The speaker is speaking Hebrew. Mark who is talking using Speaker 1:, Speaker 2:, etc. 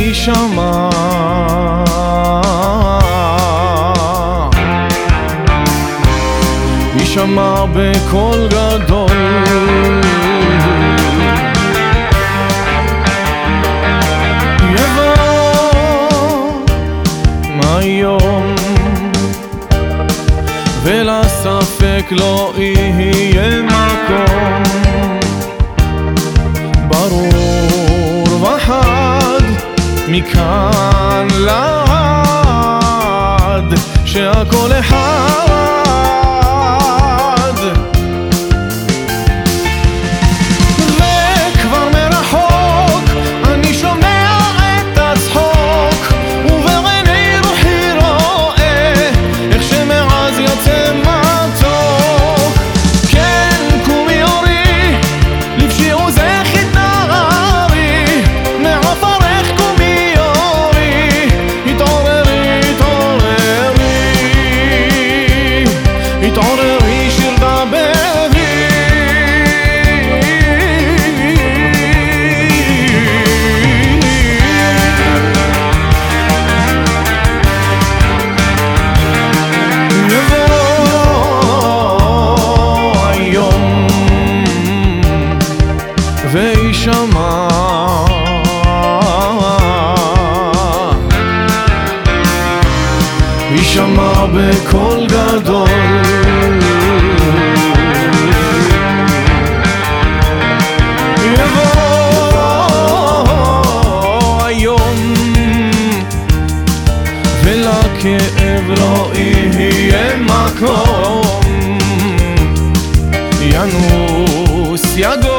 Speaker 1: וישמע יישמע בקול גדול. יבוא היום ולספק לא יהיה מקום מכאן לעד שהכל אחד התעוררי שיר דברי יבוא היום וישמע יישמע בקול גדול. יבוא היום ולכאב לא יהיה מקום. ינוס יגור